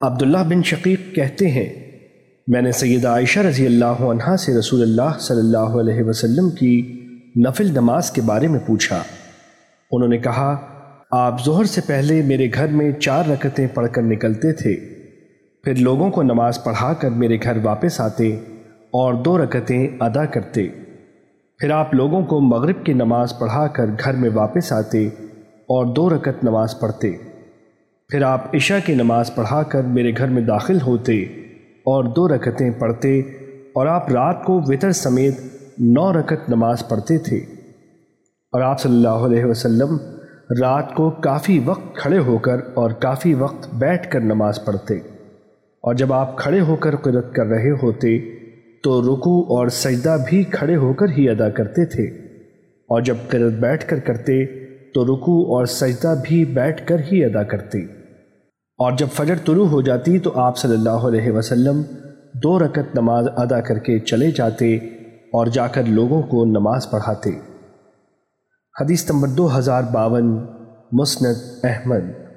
عبداللہ بن شقیق کہتے ہیں، میں نے سیدہ عائشہ رضی اللہ عنہ سے رسول اللہ صلی اللہ علیہ وسلم کی نفل نماز کے بارے میں پوچھا۔ انہوں نے کہا، آپ ظہر سے پہلے میرے گھر میں چار رکتیں پڑھ کر نکلتے تھے۔ پھر لوگوں کو نماز پڑھا کر میرے گھر واپس آتے اور دو رکتیں ادا کرتے۔ پھر آپ لوگوں کو مغرب کی نماز پڑھا کر گھر میں واپس آتے اور دو رکت نماز پڑھتے۔ پھر آپ عشاء کی نماز پڑھا کر میرے گھر میں داخل ہوتے اور دو رکتیں پڑھتے اور آپ رات کو وطر سمیت نو رکت نماز پڑھتے تھے۔ اور آپ صلی اللہ علیہ وسلم رات کو کافی وقت کھڑے ہو کر اور کافی وقت بیٹھ کر نماز پڑھتے۔ اور جب آپ کھڑے ہو کر قرت کر رہے ہوتے تو رکو اور سجدہ بھی کھڑے ہو کر ہی ادا کرتے تھے۔ اور جب قرت بیٹھ کر کرتے تو رکو اور سجدہ بھی بیٹھ کر ہی ادا کرتے۔ اور جب فجر طلوع ہو جاتی تو آپ صلی اللہ علیہ وسلم دو رکت نماز ادا کر کے چلے جاتے اور جا کر لوگوں کو نماز پڑھاتے۔ حدیث نمبر دو ہزار باون، مسند احمد۔